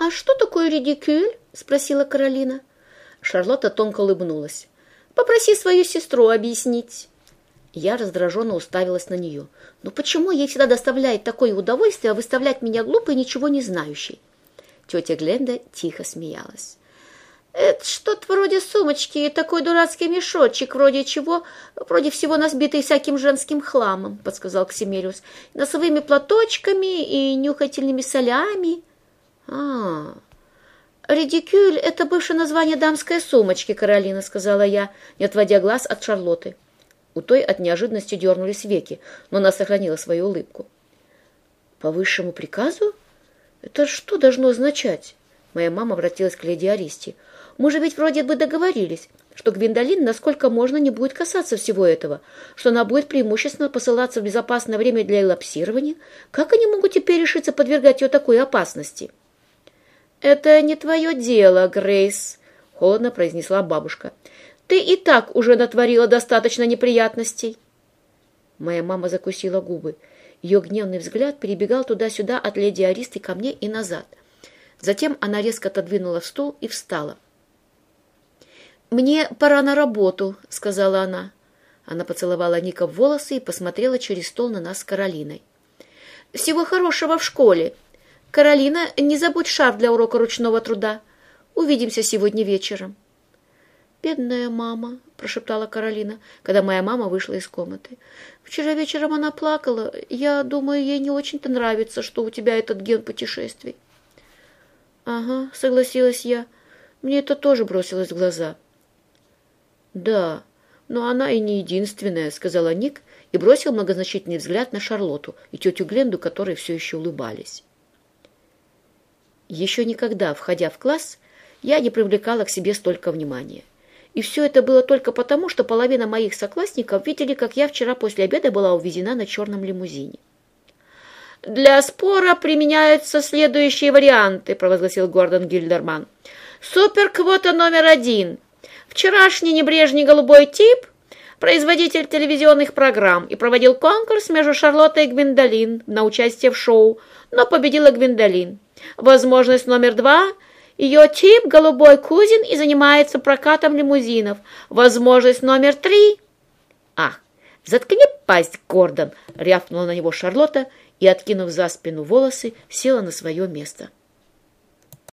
«А что такое редикюль?» — спросила Каролина. Шарлотта тонко улыбнулась. «Попроси свою сестру объяснить». Я раздраженно уставилась на нее. «Ну почему ей всегда доставляет такое удовольствие выставлять меня глупой, ничего не знающей?» Тетя Гленда тихо смеялась. «Это что-то вроде сумочки, такой дурацкий мешочек, вроде чего, вроде всего насбитый всяким женским хламом», — подсказал Ксимелиус. «Носовыми платочками и нюхательными солями». «А, редикюль — это бывшее название дамской сумочки, Каролина», — сказала я, не отводя глаз от Шарлотты. У той от неожиданности дернулись веки, но она сохранила свою улыбку. «По высшему приказу? Это что должно означать?» Моя мама обратилась к леди Аристи. «Мы же ведь вроде бы договорились, что Гвиндолин насколько можно не будет касаться всего этого, что она будет преимущественно посылаться в безопасное время для элапсирования. Как они могут теперь решиться подвергать ее такой опасности?» «Это не твое дело, Грейс», — холодно произнесла бабушка. «Ты и так уже натворила достаточно неприятностей». Моя мама закусила губы. Ее гневный взгляд перебегал туда-сюда от леди Аристы ко мне и назад. Затем она резко отодвинула стул и встала. «Мне пора на работу», — сказала она. Она поцеловала Ника в волосы и посмотрела через стол на нас с Каролиной. «Всего хорошего в школе», «Каролина, не забудь шар для урока ручного труда. Увидимся сегодня вечером». «Бедная мама», — прошептала Каролина, когда моя мама вышла из комнаты. «Вчера вечером она плакала. Я думаю, ей не очень-то нравится, что у тебя этот ген путешествий». «Ага», — согласилась я. Мне это тоже бросилось в глаза. «Да, но она и не единственная», — сказала Ник и бросил многозначительный взгляд на Шарлоту и тетю Гленду, которые все еще улыбались. Еще никогда, входя в класс, я не привлекала к себе столько внимания. И все это было только потому, что половина моих соклассников видели, как я вчера после обеда была увезена на черном лимузине. «Для спора применяются следующие варианты», – провозгласил Гордон Гильдерман. «Суперквота номер один. Вчерашний небрежный голубой тип – производитель телевизионных программ и проводил конкурс между Шарлоттой и Гвиндолин на участие в шоу, но победила Гвиндолин. Возможность номер два – ее тип – голубой кузин и занимается прокатом лимузинов. Возможность номер три – ах, заткни пасть, Гордон, рявкнула на него Шарлотта и, откинув за спину волосы, села на свое место.